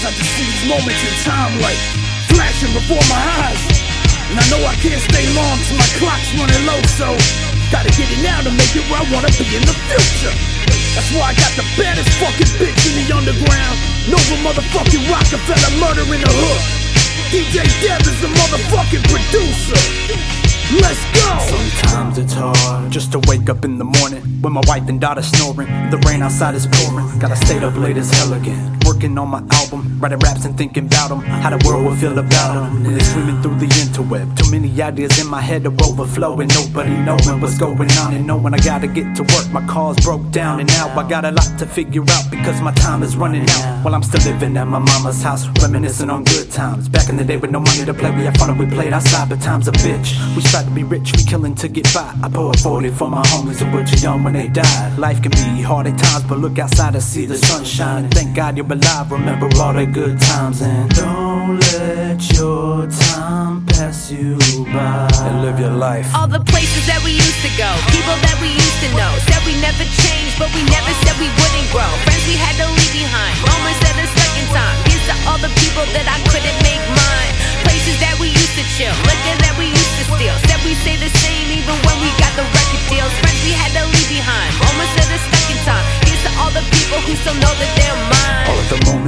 Sometimes I just see these moments in time like flashing before my eyes. And I know I can't stay long till my clock's running low, so gotta get it now to make it where I wanna be in the future. That's why I got the baddest fucking bitch in the underground. Nova motherfucking Rockafeller murder in the hood. DJ Dev is the motherfucking producer. Let's go! Sometimes it's hard just to wake up in the morning when my wife and daughter snoring. The rain outside is pouring. Gotta stay up late as hell again. Working on my album, writing raps and thinking about them. How the world will feel about them. And it's swimming through the interweb. Too many ideas in my head are overflowing. Nobody knowing what's going on. And knowing I gotta get to work. My car's broke down and now I got a lot to figure out because my time is running out. While I'm still living at my mama's house, reminiscing on good times. Back in the day with no money to play, we had fun and we played outside, but time's a bitch. We tried to be rich, we killing to get by. I pour a 40 for my homies who were too young when they died. Life can be hard at times, but look outside and see the sunshine. And thank God you're alive, remember all the good times. And don't let your time pass you by. And live your life. All the places that we used to go, people that we used to know. Said we never changed, but we never said we wouldn't grow. Friends we had to leave behind, moments that are stuck in time. Here's to all the people that I couldn't make mine. Places that we used to chill, liquor that we used to steal. Said we stay the same even when we got the record deals. Friends we had to leave behind, moments that are stuck in time. Here's to all the people who still know that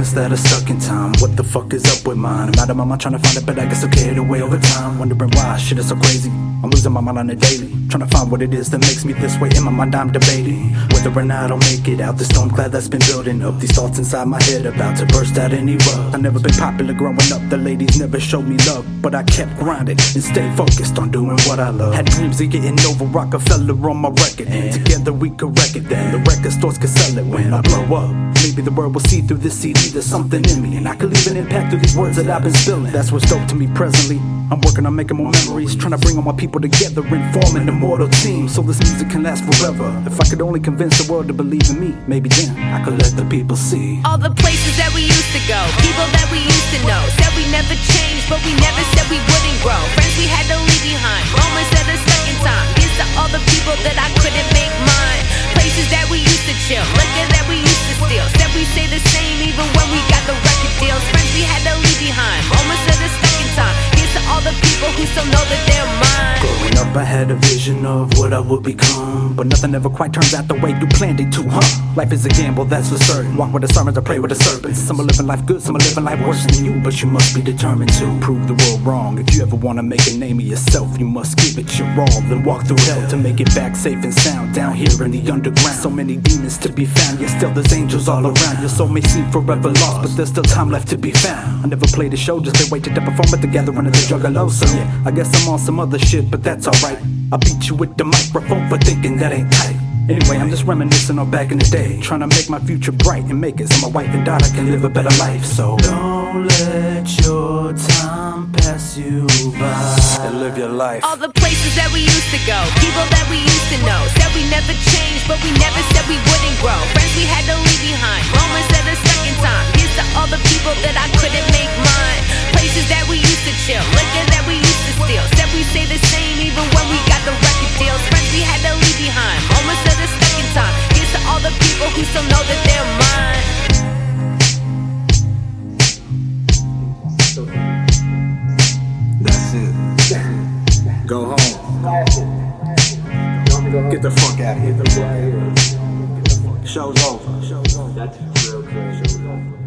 moments that are stuck in time. What the fuck is up with mine? I'm out of my mind trying to find it, but I guess I'll get away over time. Wondering why shit is so crazy. I'm losing my mind on a daily. Trying to find what it is that makes me this way. In my mind, I'm debating whether or not I'll make it out the storm cloud that's been building up. These thoughts inside my head about to burst out any rug. I've never been popular growing up. The ladies never showed me love, but I kept grinding and stayed focused on doing what I love. Had dreams of getting over Rockafeller on my record. And Together we could wreck it. Then the record stores could sell it when I blow up. Maybe the world will see through this CD. There's something in me, and I could leave an impact through these words that I've been spilling. That's what's dope to me presently. I'm working on making more memories, trying to bring all my people together and form an immortal team so this music can last forever. If I could only convince the world to believe in me, maybe then I could let the people see. All the places that we I had a vision of what I would become. But nothing ever quite turns out the way you planned it to, huh? Life is a gamble, that's for certain. Walk with the sermons, I pray with the serpents. Some are living life good, some are living life worse than you. But you must be determined to prove the world wrong. If you ever wanna make a name of yourself, you must give it your all. Then walk through hell to make it back safe and sound. Down here in the underground, so many demons to be found. Yet still there's angels all around. Your soul may seem forever lost, but there's still time left to be found. I never played a show, just they waited to perform at the gathering of the juggalo. So yeah, I guess I'm on some other shit, but that's alright. I beat you with the microphone for thinking that ain't tight. Anyway, I'm just reminiscing on back in the day. Trying to make my future bright and make it so my wife and daughter can live a better life. So don't let your time pass you by. And live your life. All the places that we used to go, people that we used to know. Said we never changed, but we never said we wouldn't grow. Friends we had to leave behind, moments that a second time. Here's to all the people that I couldn't make mine. Places that we used to chill, liquor that we used to steal. Said we stay the same even when we got. people who still know that they're mine. That's it. Go home. Get the fuck out of here. Show's over. That's real. Show's over.